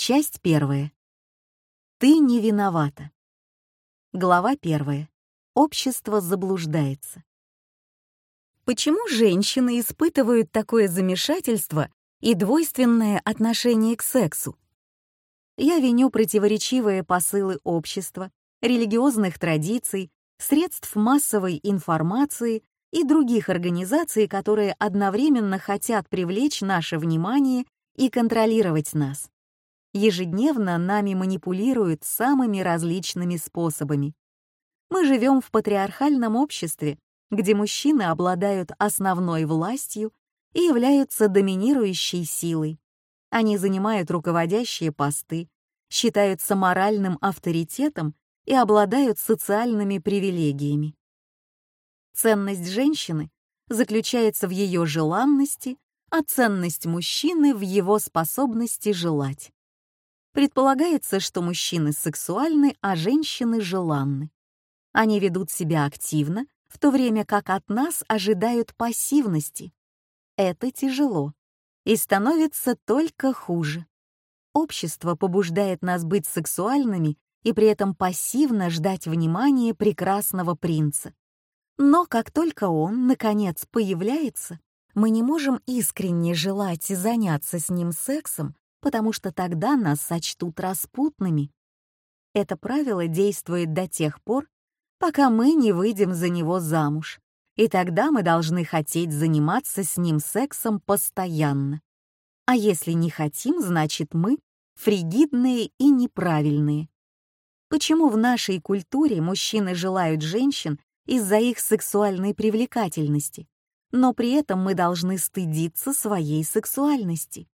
Часть первая. Ты не виновата. Глава первая. Общество заблуждается. Почему женщины испытывают такое замешательство и двойственное отношение к сексу? Я виню противоречивые посылы общества, религиозных традиций, средств массовой информации и других организаций, которые одновременно хотят привлечь наше внимание и контролировать нас ежедневно нами манипулируют самыми различными способами. Мы живем в патриархальном обществе, где мужчины обладают основной властью и являются доминирующей силой. Они занимают руководящие посты, считаются моральным авторитетом и обладают социальными привилегиями. Ценность женщины заключается в ее желанности, а ценность мужчины в его способности желать. Предполагается, что мужчины сексуальны, а женщины желанны. Они ведут себя активно, в то время как от нас ожидают пассивности. Это тяжело и становится только хуже. Общество побуждает нас быть сексуальными и при этом пассивно ждать внимания прекрасного принца. Но как только он, наконец, появляется, мы не можем искренне желать заняться с ним сексом потому что тогда нас сочтут распутными. Это правило действует до тех пор, пока мы не выйдем за него замуж, и тогда мы должны хотеть заниматься с ним сексом постоянно. А если не хотим, значит мы фригидные и неправильные. Почему в нашей культуре мужчины желают женщин из-за их сексуальной привлекательности, но при этом мы должны стыдиться своей сексуальности?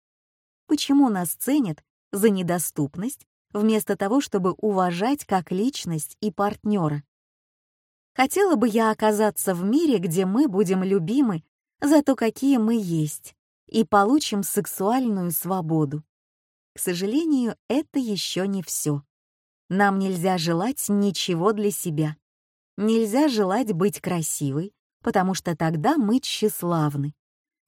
почему нас ценят за недоступность вместо того, чтобы уважать как личность и партнера. Хотела бы я оказаться в мире, где мы будем любимы за то, какие мы есть, и получим сексуальную свободу. К сожалению, это еще не все. Нам нельзя желать ничего для себя. Нельзя желать быть красивой, потому что тогда мы тщеславны.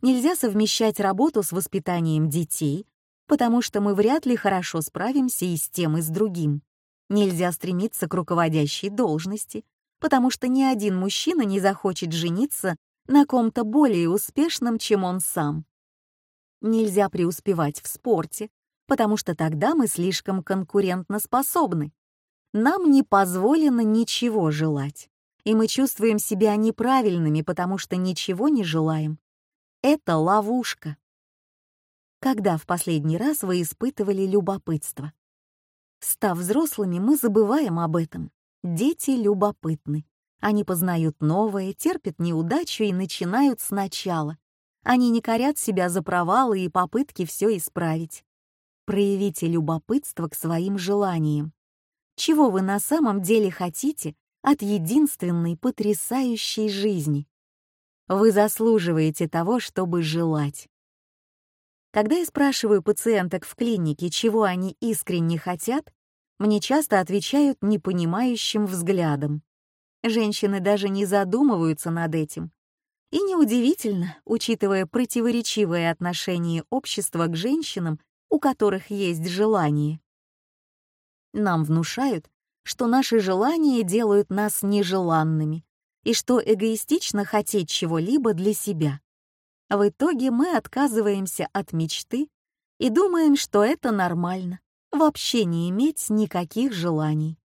Нельзя совмещать работу с воспитанием детей, потому что мы вряд ли хорошо справимся и с тем, и с другим. Нельзя стремиться к руководящей должности, потому что ни один мужчина не захочет жениться на ком-то более успешном, чем он сам. Нельзя преуспевать в спорте, потому что тогда мы слишком конкурентноспособны. Нам не позволено ничего желать, и мы чувствуем себя неправильными, потому что ничего не желаем. Это ловушка когда в последний раз вы испытывали любопытство. Став взрослыми, мы забываем об этом. Дети любопытны. Они познают новое, терпят неудачу и начинают сначала. Они не корят себя за провалы и попытки все исправить. Проявите любопытство к своим желаниям. Чего вы на самом деле хотите от единственной потрясающей жизни? Вы заслуживаете того, чтобы желать. Когда я спрашиваю пациенток в клинике, чего они искренне хотят, мне часто отвечают непонимающим взглядом. Женщины даже не задумываются над этим. И неудивительно, учитывая противоречивое отношение общества к женщинам, у которых есть желание. Нам внушают, что наши желания делают нас нежеланными, и что эгоистично хотеть чего-либо для себя а в итоге мы отказываемся от мечты и думаем, что это нормально, вообще не иметь никаких желаний.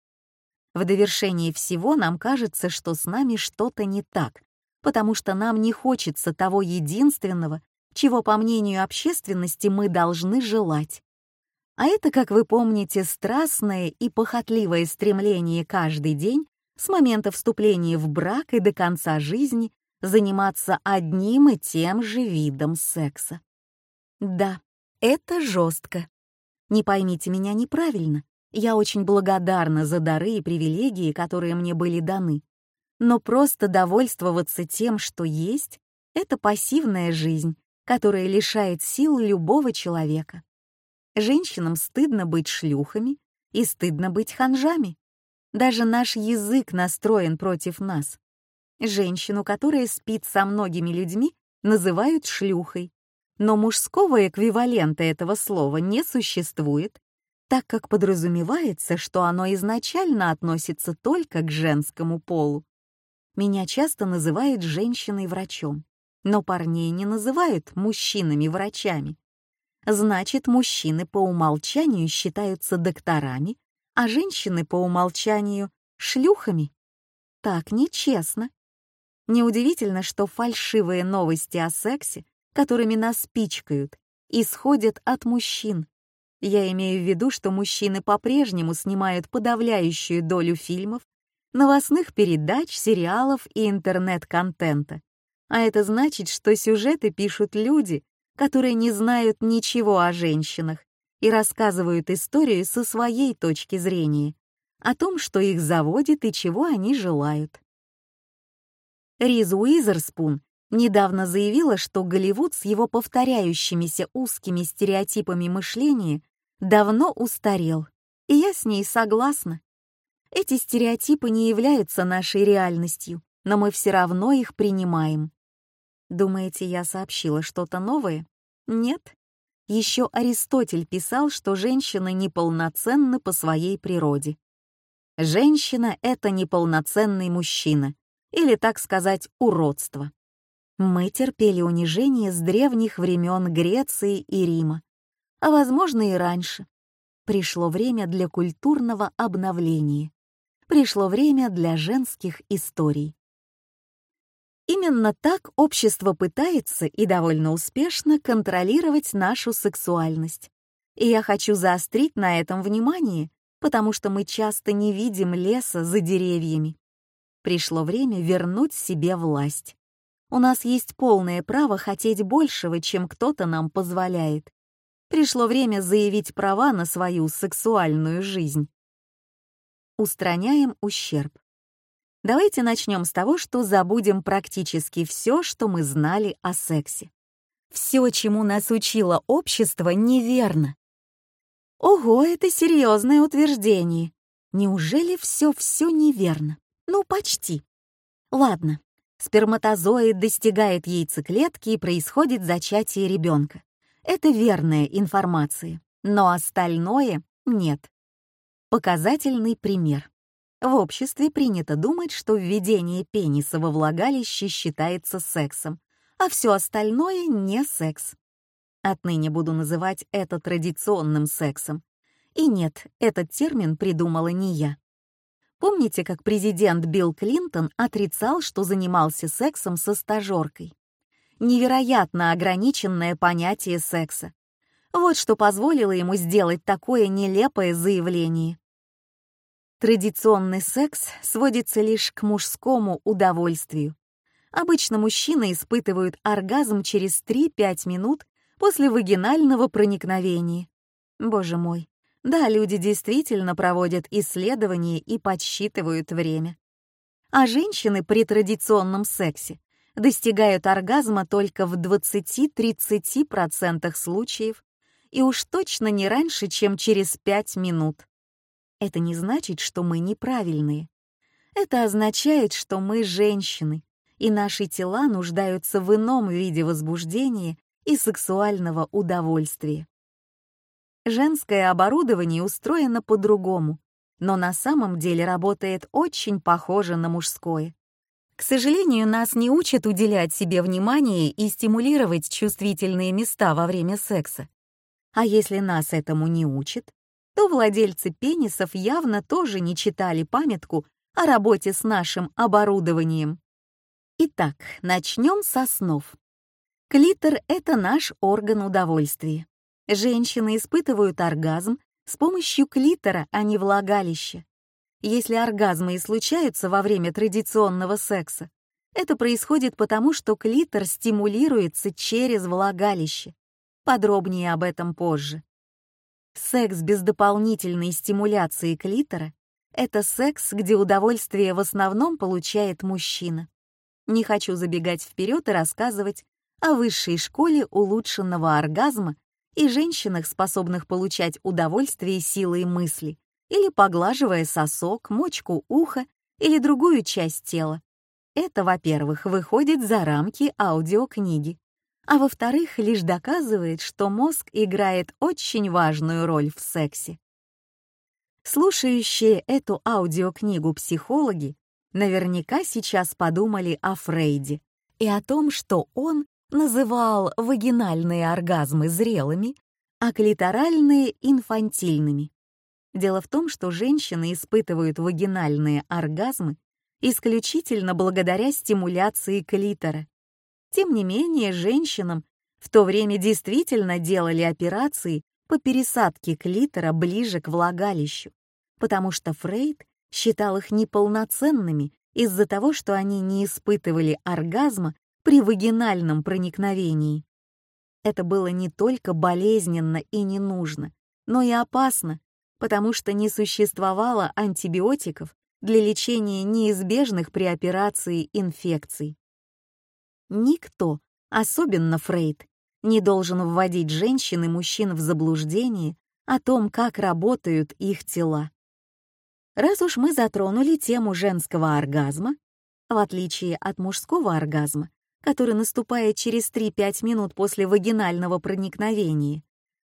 В довершении всего нам кажется, что с нами что-то не так, потому что нам не хочется того единственного, чего, по мнению общественности, мы должны желать. А это, как вы помните, страстное и похотливое стремление каждый день с момента вступления в брак и до конца жизни заниматься одним и тем же видом секса. Да, это жестко. Не поймите меня неправильно. Я очень благодарна за дары и привилегии, которые мне были даны. Но просто довольствоваться тем, что есть, — это пассивная жизнь, которая лишает сил любого человека. Женщинам стыдно быть шлюхами и стыдно быть ханжами. Даже наш язык настроен против нас. Женщину, которая спит со многими людьми, называют шлюхой. Но мужского эквивалента этого слова не существует, так как подразумевается, что оно изначально относится только к женскому полу. Меня часто называют женщиной-врачом, но парней не называют мужчинами-врачами. Значит, мужчины по умолчанию считаются докторами, а женщины по умолчанию — шлюхами. Так нечестно. Неудивительно, что фальшивые новости о сексе, которыми нас пичкают, исходят от мужчин. Я имею в виду, что мужчины по-прежнему снимают подавляющую долю фильмов, новостных передач, сериалов и интернет-контента. А это значит, что сюжеты пишут люди, которые не знают ничего о женщинах и рассказывают историю со своей точки зрения, о том, что их заводит и чего они желают. Риз Уизерспун недавно заявила, что Голливуд с его повторяющимися узкими стереотипами мышления давно устарел, и я с ней согласна. Эти стереотипы не являются нашей реальностью, но мы все равно их принимаем. Думаете, я сообщила что-то новое? Нет. Еще Аристотель писал, что женщины неполноценны по своей природе. Женщина — это неполноценный мужчина или, так сказать, уродство. Мы терпели унижение с древних времен Греции и Рима, а, возможно, и раньше. Пришло время для культурного обновления. Пришло время для женских историй. Именно так общество пытается и довольно успешно контролировать нашу сексуальность. И я хочу заострить на этом внимание, потому что мы часто не видим леса за деревьями. Пришло время вернуть себе власть. У нас есть полное право хотеть большего, чем кто-то нам позволяет. Пришло время заявить права на свою сексуальную жизнь. Устраняем ущерб. Давайте начнем с того, что забудем практически все, что мы знали о сексе. Все, чему нас учило общество, неверно. Ого, это серьезное утверждение. Неужели все-все неверно? Ну, почти. Ладно, сперматозоид достигает яйцеклетки и происходит зачатие ребенка. Это верная информация, но остальное нет. Показательный пример. В обществе принято думать, что введение пениса во влагалище считается сексом, а все остальное не секс. Отныне буду называть это традиционным сексом. И нет, этот термин придумала не я. Помните, как президент Билл Клинтон отрицал, что занимался сексом со стажеркой? Невероятно ограниченное понятие секса. Вот что позволило ему сделать такое нелепое заявление. Традиционный секс сводится лишь к мужскому удовольствию. Обычно мужчины испытывают оргазм через 3-5 минут после вагинального проникновения. Боже мой, да, люди действительно проводят исследования и подсчитывают время. А женщины при традиционном сексе достигают оргазма только в 20-30% случаев и уж точно не раньше, чем через 5 минут. Это не значит, что мы неправильные. Это означает, что мы женщины, и наши тела нуждаются в ином виде возбуждения и сексуального удовольствия женское оборудование устроено по-другому, но на самом деле работает очень похоже на мужское. К сожалению, нас не учат уделять себе внимание и стимулировать чувствительные места во время секса. А если нас этому не учат, то владельцы пенисов явно тоже не читали памятку о работе с нашим оборудованием. Итак, начнем со снов. Клитор — это наш орган удовольствия. Женщины испытывают оргазм с помощью клитора, а не влагалища. Если оргазмы и случаются во время традиционного секса, это происходит потому, что клитор стимулируется через влагалище. Подробнее об этом позже. Секс без дополнительной стимуляции клитора — это секс, где удовольствие в основном получает мужчина. Не хочу забегать вперед и рассказывать о высшей школе улучшенного оргазма и женщинах, способных получать удовольствие силой мысли или поглаживая сосок, мочку уха или другую часть тела. Это, во-первых, выходит за рамки аудиокниги, а во-вторых, лишь доказывает, что мозг играет очень важную роль в сексе. Слушающие эту аудиокнигу психологи наверняка сейчас подумали о Фрейде и о том, что он называл вагинальные оргазмы зрелыми, а клиторальные — инфантильными. Дело в том, что женщины испытывают вагинальные оргазмы исключительно благодаря стимуляции клитора. Тем не менее, женщинам в то время действительно делали операции по пересадке клитора ближе к влагалищу, потому что Фрейд считал их неполноценными из-за того, что они не испытывали оргазма при вагинальном проникновении. Это было не только болезненно и не нужно, но и опасно, потому что не существовало антибиотиков для лечения неизбежных при операции инфекций. Никто, особенно Фрейд, не должен вводить женщин и мужчин в заблуждение о том, как работают их тела. Раз уж мы затронули тему женского оргазма, в отличие от мужского оргазма, который наступает через 3-5 минут после вагинального проникновения,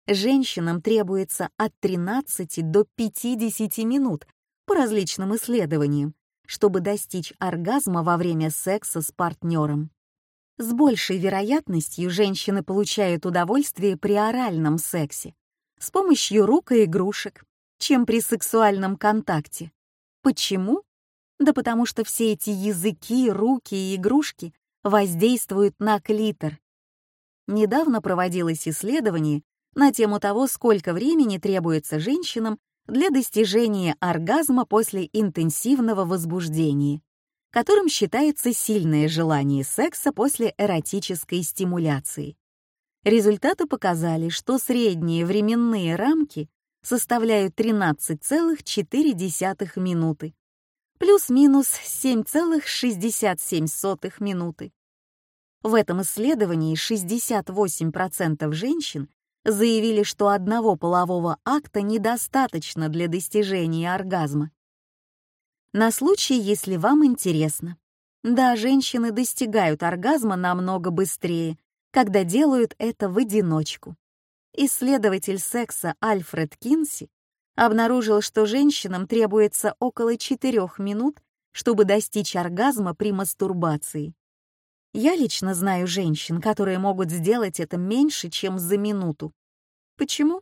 женщинам требуется от 13 до 50 минут по различным исследованиям, чтобы достичь оргазма во время секса с партнером. С большей вероятностью женщины получают удовольствие при оральном сексе с помощью рук и игрушек, чем при сексуальном контакте. Почему? Да потому что все эти языки, руки и игрушки Воздействуют на клитор. Недавно проводилось исследование на тему того, сколько времени требуется женщинам для достижения оргазма после интенсивного возбуждения, которым считается сильное желание секса после эротической стимуляции. Результаты показали, что средние временные рамки составляют 13,4 минуты, плюс-минус 7,67 минуты. В этом исследовании 68% женщин заявили, что одного полового акта недостаточно для достижения оргазма. На случай, если вам интересно. Да, женщины достигают оргазма намного быстрее, когда делают это в одиночку. Исследователь секса Альфред Кинси обнаружил, что женщинам требуется около 4 минут, чтобы достичь оргазма при мастурбации. Я лично знаю женщин, которые могут сделать это меньше, чем за минуту. Почему?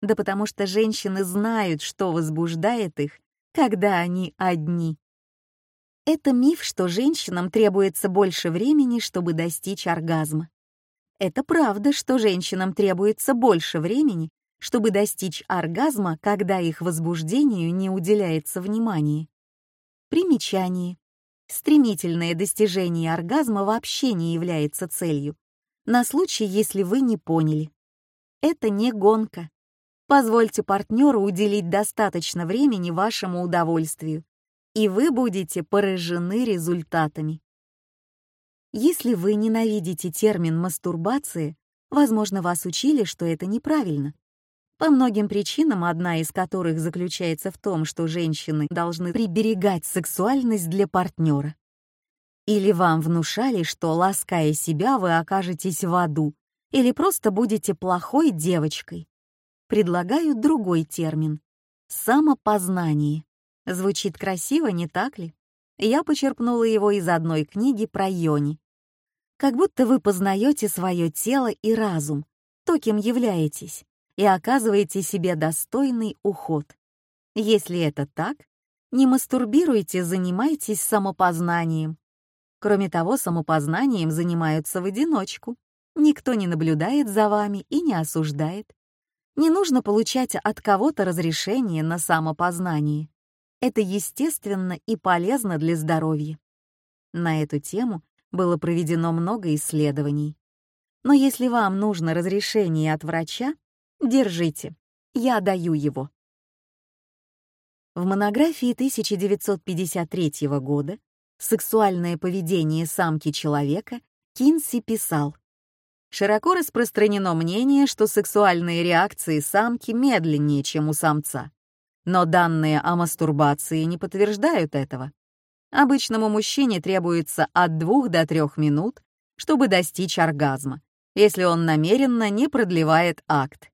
Да потому что женщины знают, что возбуждает их, когда они одни. Это миф, что женщинам требуется больше времени, чтобы достичь оргазма. Это правда, что женщинам требуется больше времени, чтобы достичь оргазма, когда их возбуждению не уделяется внимания. Примечание. Стремительное достижение оргазма вообще не является целью, на случай, если вы не поняли. Это не гонка. Позвольте партнеру уделить достаточно времени вашему удовольствию, и вы будете поражены результатами. Если вы ненавидите термин «мастурбация», возможно, вас учили, что это неправильно. По многим причинам, одна из которых заключается в том, что женщины должны приберегать сексуальность для партнера. Или вам внушали, что, лаская себя, вы окажетесь в аду, или просто будете плохой девочкой. Предлагаю другой термин — самопознание. Звучит красиво, не так ли? Я почерпнула его из одной книги про Йони. Как будто вы познаете свое тело и разум, то, кем являетесь и оказываете себе достойный уход. Если это так, не мастурбируйте, занимайтесь самопознанием. Кроме того, самопознанием занимаются в одиночку. Никто не наблюдает за вами и не осуждает. Не нужно получать от кого-то разрешение на самопознание. Это естественно и полезно для здоровья. На эту тему было проведено много исследований. Но если вам нужно разрешение от врача, Держите, я даю его. В монографии 1953 года «Сексуальное поведение самки человека» Кинси писал, «Широко распространено мнение, что сексуальные реакции самки медленнее, чем у самца, но данные о мастурбации не подтверждают этого. Обычному мужчине требуется от двух до трех минут, чтобы достичь оргазма, если он намеренно не продлевает акт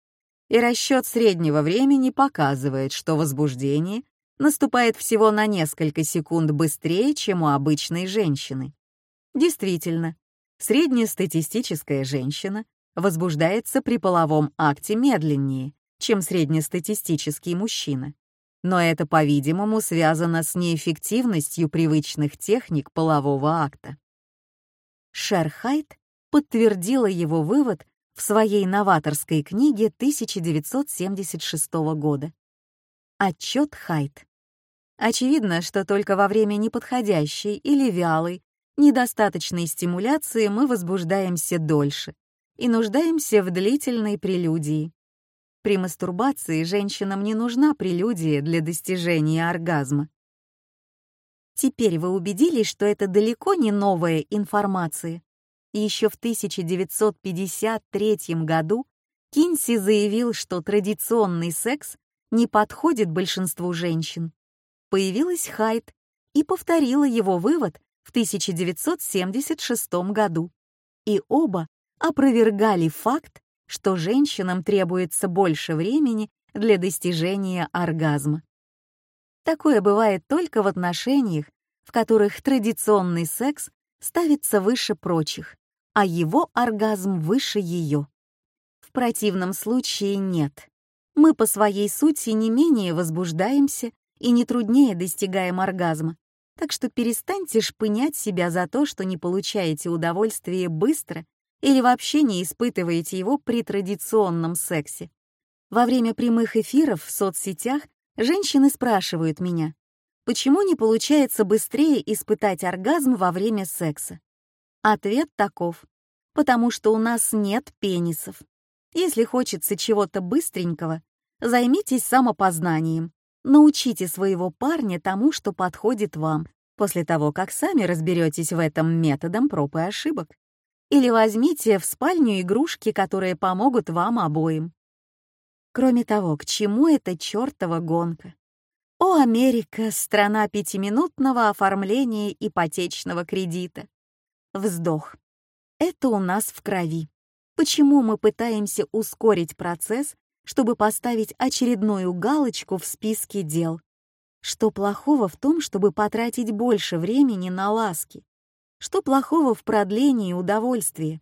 и расчет среднего времени показывает, что возбуждение наступает всего на несколько секунд быстрее, чем у обычной женщины. Действительно, среднестатистическая женщина возбуждается при половом акте медленнее, чем среднестатистический мужчина. Но это, по-видимому, связано с неэффективностью привычных техник полового акта. Шерхайт подтвердила его вывод в своей новаторской книге 1976 года. Отчет Хайт. Очевидно, что только во время неподходящей или вялой, недостаточной стимуляции мы возбуждаемся дольше и нуждаемся в длительной прелюдии. При мастурбации женщинам не нужна прелюдия для достижения оргазма. Теперь вы убедились, что это далеко не новая информация и еще в 1953 году Кинси заявил, что традиционный секс не подходит большинству женщин. Появилась Хайт и повторила его вывод в 1976 году. И оба опровергали факт, что женщинам требуется больше времени для достижения оргазма. Такое бывает только в отношениях, в которых традиционный секс ставится выше прочих а его оргазм выше ее. В противном случае нет. Мы по своей сути не менее возбуждаемся и не труднее достигаем оргазма. Так что перестаньте шпынять себя за то, что не получаете удовольствие быстро или вообще не испытываете его при традиционном сексе. Во время прямых эфиров в соцсетях женщины спрашивают меня, почему не получается быстрее испытать оргазм во время секса. Ответ таков. Потому что у нас нет пенисов. Если хочется чего-то быстренького, займитесь самопознанием. Научите своего парня тому, что подходит вам, после того, как сами разберетесь в этом методом проб и ошибок. Или возьмите в спальню игрушки, которые помогут вам обоим. Кроме того, к чему эта чертова гонка? О, Америка, страна пятиминутного оформления ипотечного кредита! Вздох. Это у нас в крови. Почему мы пытаемся ускорить процесс, чтобы поставить очередную галочку в списке дел? Что плохого в том, чтобы потратить больше времени на ласки? Что плохого в продлении удовольствия?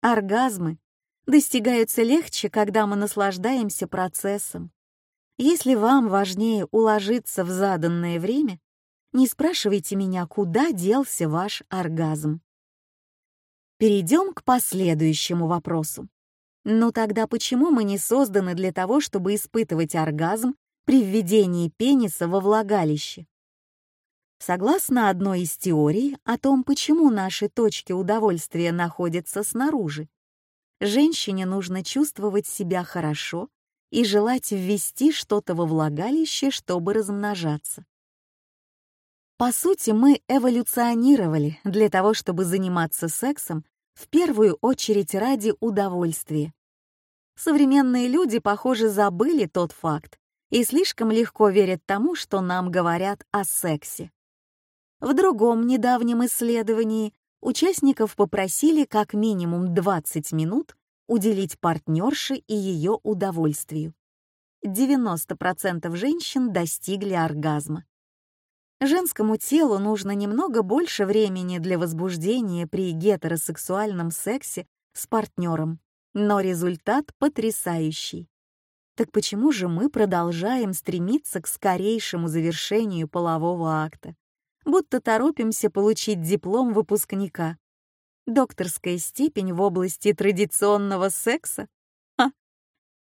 Оргазмы достигаются легче, когда мы наслаждаемся процессом. Если вам важнее уложиться в заданное время, не спрашивайте меня, куда делся ваш оргазм. Перейдем к последующему вопросу. Но тогда почему мы не созданы для того, чтобы испытывать оргазм при введении пениса во влагалище? Согласно одной из теорий о том, почему наши точки удовольствия находятся снаружи, женщине нужно чувствовать себя хорошо и желать ввести что-то во влагалище, чтобы размножаться. По сути, мы эволюционировали для того, чтобы заниматься сексом в первую очередь ради удовольствия. Современные люди, похоже, забыли тот факт и слишком легко верят тому, что нам говорят о сексе. В другом недавнем исследовании участников попросили как минимум 20 минут уделить партнерше и ее удовольствию. 90% женщин достигли оргазма. Женскому телу нужно немного больше времени для возбуждения при гетеросексуальном сексе с партнером, но результат потрясающий. Так почему же мы продолжаем стремиться к скорейшему завершению полового акта? Будто торопимся получить диплом выпускника. Докторская степень в области традиционного секса? Ха.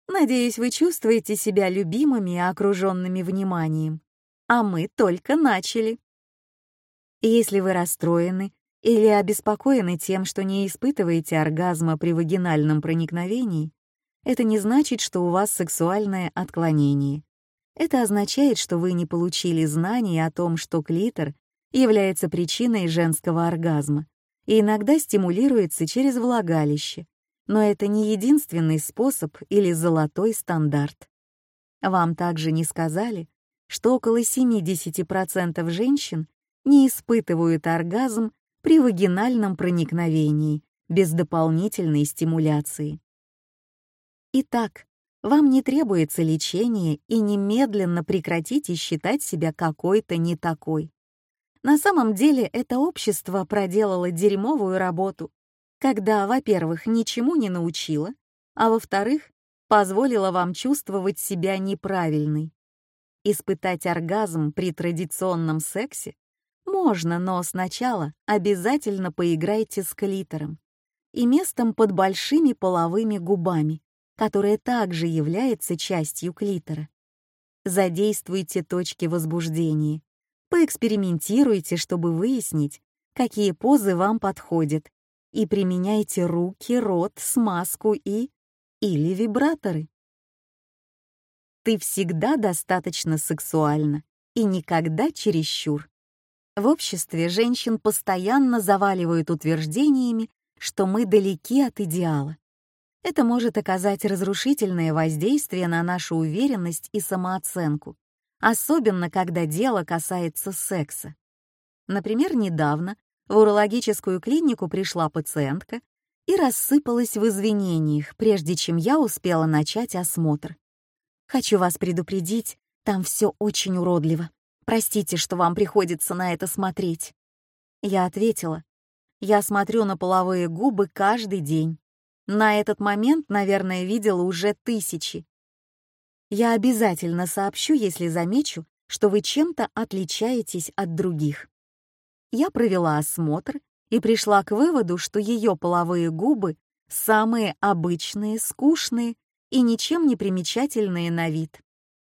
Надеюсь, вы чувствуете себя любимыми и окруженными вниманием а мы только начали. Если вы расстроены или обеспокоены тем, что не испытываете оргазма при вагинальном проникновении, это не значит, что у вас сексуальное отклонение. Это означает, что вы не получили знаний о том, что клитор является причиной женского оргазма и иногда стимулируется через влагалище, но это не единственный способ или золотой стандарт. Вам также не сказали, что около 70% женщин не испытывают оргазм при вагинальном проникновении без дополнительной стимуляции. Итак, вам не требуется лечение и немедленно прекратите считать себя какой-то не такой. На самом деле это общество проделало дерьмовую работу, когда, во-первых, ничему не научило, а во-вторых, позволило вам чувствовать себя неправильной. Испытать оргазм при традиционном сексе можно, но сначала обязательно поиграйте с клитором и местом под большими половыми губами, которое также является частью клитора. Задействуйте точки возбуждения. Поэкспериментируйте, чтобы выяснить, какие позы вам подходят, и применяйте руки, рот, смазку и... или вибраторы. Ты всегда достаточно сексуальна и никогда чересчур. В обществе женщин постоянно заваливают утверждениями, что мы далеки от идеала. Это может оказать разрушительное воздействие на нашу уверенность и самооценку, особенно когда дело касается секса. Например, недавно в урологическую клинику пришла пациентка и рассыпалась в извинениях, прежде чем я успела начать осмотр. Хочу вас предупредить, там все очень уродливо. Простите, что вам приходится на это смотреть». Я ответила. «Я смотрю на половые губы каждый день. На этот момент, наверное, видела уже тысячи. Я обязательно сообщу, если замечу, что вы чем-то отличаетесь от других. Я провела осмотр и пришла к выводу, что ее половые губы самые обычные, скучные и ничем не примечательные на вид.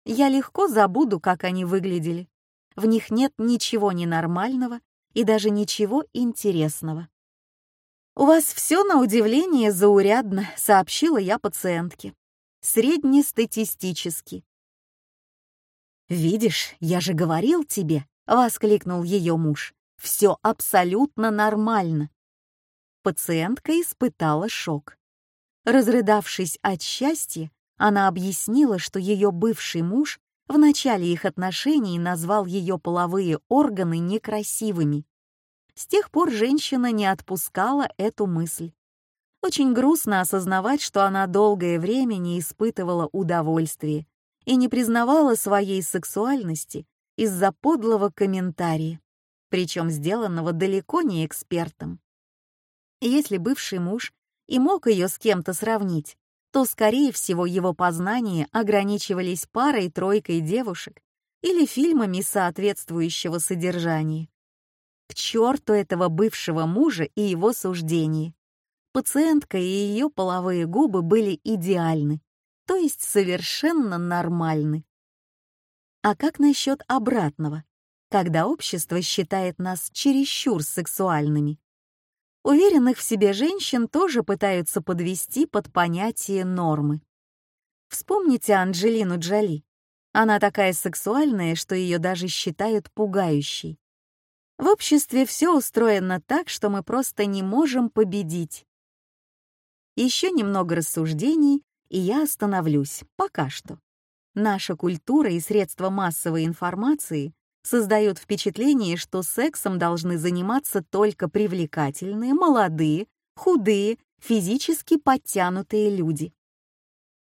Я легко забуду, как они выглядели. В них нет ничего ненормального и даже ничего интересного. «У вас все, на удивление, заурядно», — сообщила я пациентке. «Среднестатистически». «Видишь, я же говорил тебе», — воскликнул ее муж. «Все абсолютно нормально». Пациентка испытала шок. Разрыдавшись от счастья, она объяснила, что ее бывший муж в начале их отношений назвал ее половые органы некрасивыми. С тех пор женщина не отпускала эту мысль. Очень грустно осознавать, что она долгое время не испытывала удовольствия и не признавала своей сексуальности из-за подлого комментария, причем сделанного далеко не экспертом. Если бывший муж и мог ее с кем-то сравнить, то, скорее всего, его познания ограничивались парой-тройкой девушек или фильмами соответствующего содержания. К черту этого бывшего мужа и его суждений. Пациентка и ее половые губы были идеальны, то есть совершенно нормальны. А как насчет обратного, когда общество считает нас чересчур сексуальными? Уверенных в себе женщин тоже пытаются подвести под понятие нормы. Вспомните Анджелину Джоли. Она такая сексуальная, что ее даже считают пугающей. В обществе все устроено так, что мы просто не можем победить. Еще немного рассуждений, и я остановлюсь, пока что. Наша культура и средства массовой информации создает впечатление, что сексом должны заниматься только привлекательные, молодые, худые, физически подтянутые люди.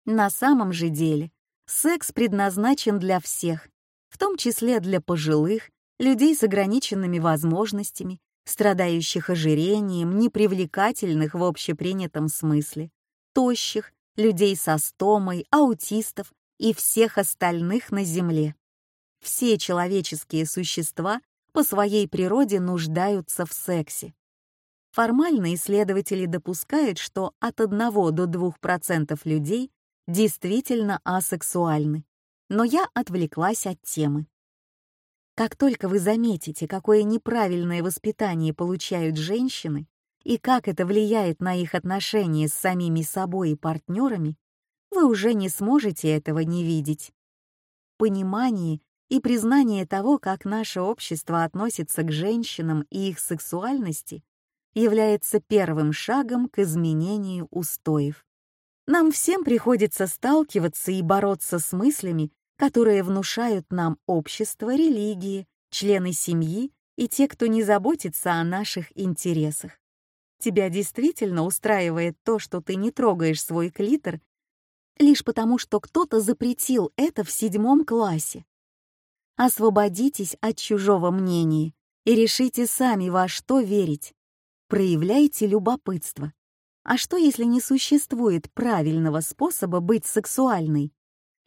На самом же деле секс предназначен для всех, в том числе для пожилых, людей с ограниченными возможностями, страдающих ожирением, непривлекательных в общепринятом смысле, тощих, людей со стомой, аутистов и всех остальных на Земле. Все человеческие существа по своей природе нуждаются в сексе. Формально исследователи допускают, что от 1 до 2% людей действительно асексуальны. Но я отвлеклась от темы. Как только вы заметите, какое неправильное воспитание получают женщины и как это влияет на их отношения с самими собой и партнерами, вы уже не сможете этого не видеть. Понимание и признание того, как наше общество относится к женщинам и их сексуальности, является первым шагом к изменению устоев. Нам всем приходится сталкиваться и бороться с мыслями, которые внушают нам общество, религии, члены семьи и те, кто не заботится о наших интересах. Тебя действительно устраивает то, что ты не трогаешь свой клитор, лишь потому, что кто-то запретил это в седьмом классе. Освободитесь от чужого мнения и решите сами, во что верить. Проявляйте любопытство. А что, если не существует правильного способа быть сексуальной?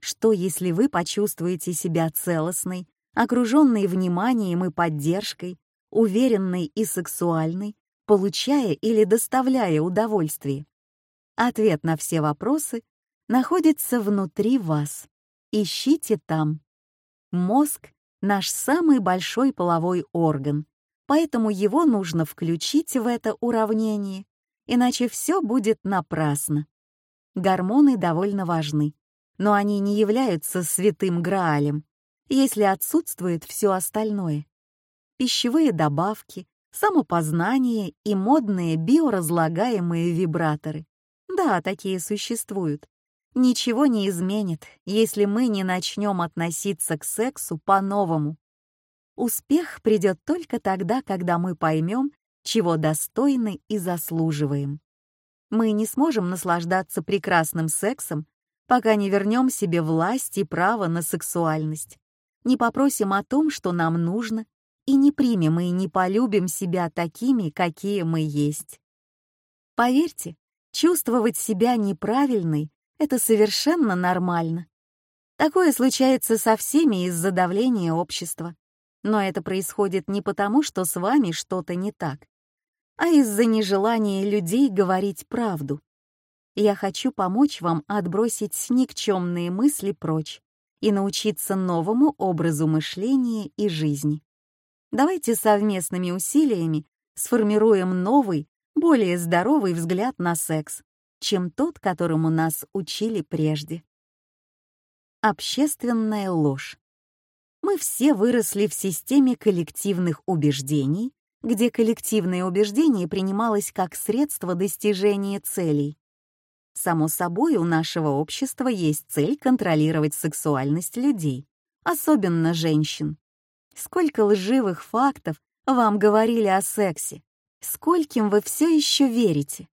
Что, если вы почувствуете себя целостной, окруженной вниманием и поддержкой, уверенной и сексуальной, получая или доставляя удовольствие? Ответ на все вопросы находится внутри вас. Ищите там. Мозг — наш самый большой половой орган, поэтому его нужно включить в это уравнение, иначе все будет напрасно. Гормоны довольно важны, но они не являются святым граалем, если отсутствует все остальное. Пищевые добавки, самопознание и модные биоразлагаемые вибраторы. Да, такие существуют ничего не изменит, если мы не начнем относиться к сексу по-новому. Успех придет только тогда, когда мы поймем, чего достойны и заслуживаем. Мы не сможем наслаждаться прекрасным сексом, пока не вернем себе власть и право на сексуальность, не попросим о том, что нам нужно, и не примем и не полюбим себя такими, какие мы есть. Поверьте, чувствовать себя неправильной это совершенно нормально. Такое случается со всеми из-за давления общества. Но это происходит не потому, что с вами что-то не так, а из-за нежелания людей говорить правду. Я хочу помочь вам отбросить никчемные мысли прочь и научиться новому образу мышления и жизни. Давайте совместными усилиями сформируем новый, более здоровый взгляд на секс чем тот, которому нас учили прежде. Общественная ложь. Мы все выросли в системе коллективных убеждений, где коллективное убеждение принималось как средство достижения целей. Само собой, у нашего общества есть цель контролировать сексуальность людей, особенно женщин. Сколько лживых фактов вам говорили о сексе? Скольким вы все еще верите?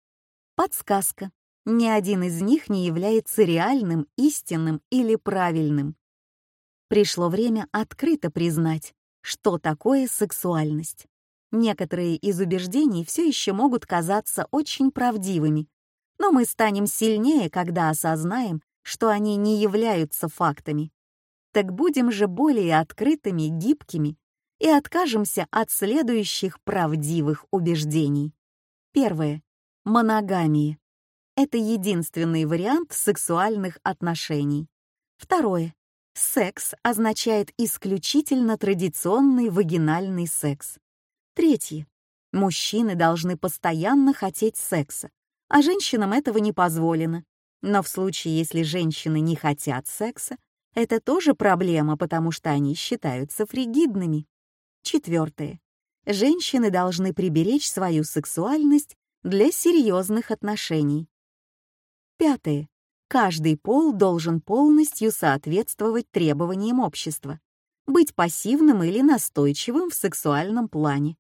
Подсказка. Ни один из них не является реальным, истинным или правильным. Пришло время открыто признать, что такое сексуальность. Некоторые из убеждений все еще могут казаться очень правдивыми, но мы станем сильнее, когда осознаем, что они не являются фактами. Так будем же более открытыми, гибкими и откажемся от следующих правдивых убеждений. Первое моногамии. Это единственный вариант сексуальных отношений. Второе. Секс означает исключительно традиционный вагинальный секс. Третье. Мужчины должны постоянно хотеть секса, а женщинам этого не позволено. Но в случае, если женщины не хотят секса, это тоже проблема, потому что они считаются фригидными. Четвертое. Женщины должны приберечь свою сексуальность для серьезных отношений. Пятое. Каждый пол должен полностью соответствовать требованиям общества, быть пассивным или настойчивым в сексуальном плане.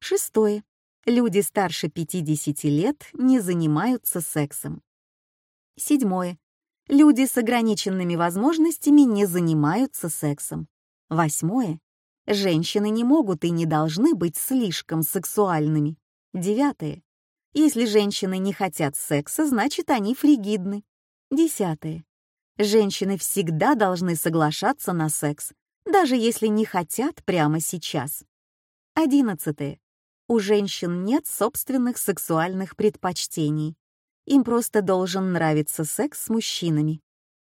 Шестое. Люди старше 50 лет не занимаются сексом. Седьмое. Люди с ограниченными возможностями не занимаются сексом. Восьмое. Женщины не могут и не должны быть слишком сексуальными. Девятое. Если женщины не хотят секса, значит, они фригидны. Десятое. Женщины всегда должны соглашаться на секс, даже если не хотят прямо сейчас. Одиннадцатое. У женщин нет собственных сексуальных предпочтений. Им просто должен нравиться секс с мужчинами.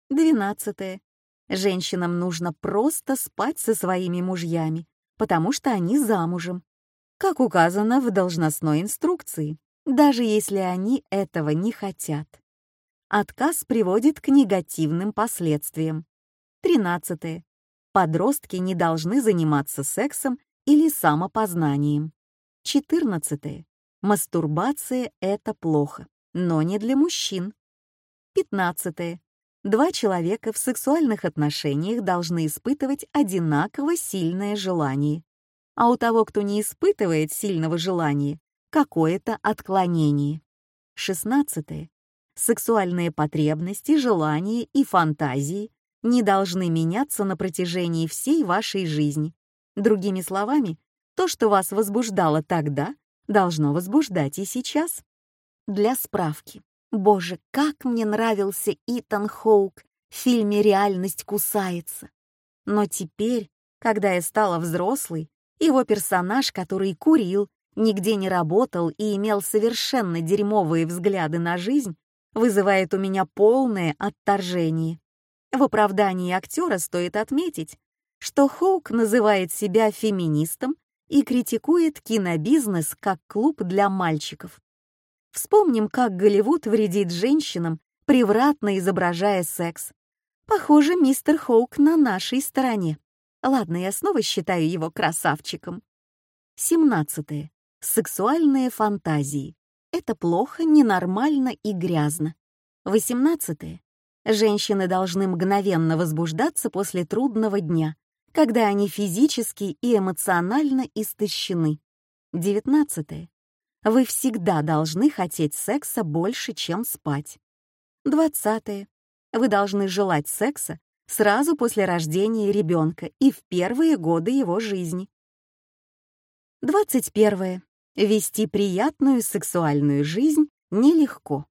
Двенадцатое. Женщинам нужно просто спать со своими мужьями, потому что они замужем, как указано в должностной инструкции даже если они этого не хотят. Отказ приводит к негативным последствиям. 13. Подростки не должны заниматься сексом или самопознанием. 14. Мастурбация — это плохо, но не для мужчин. 15. Два человека в сексуальных отношениях должны испытывать одинаково сильное желание. А у того, кто не испытывает сильного желания, какое-то отклонение. 16. Сексуальные потребности, желания и фантазии не должны меняться на протяжении всей вашей жизни. Другими словами, то, что вас возбуждало тогда, должно возбуждать и сейчас. Для справки. Боже, как мне нравился Итан Хоук в фильме «Реальность кусается». Но теперь, когда я стала взрослой, его персонаж, который курил, нигде не работал и имел совершенно дерьмовые взгляды на жизнь, вызывает у меня полное отторжение. В оправдании актера стоит отметить, что Хоук называет себя феминистом и критикует кинобизнес как клуб для мальчиков. Вспомним, как Голливуд вредит женщинам, превратно изображая секс. Похоже, мистер Хоук на нашей стороне. Ладно, я снова считаю его красавчиком. 17. Сексуальные фантазии. Это плохо, ненормально и грязно. 18. -е. Женщины должны мгновенно возбуждаться после трудного дня, когда они физически и эмоционально истощены. 19. -е. Вы всегда должны хотеть секса больше, чем спать. 20. -е. Вы должны желать секса сразу после рождения ребенка и в первые годы его жизни. 21. Вести приятную сексуальную жизнь нелегко.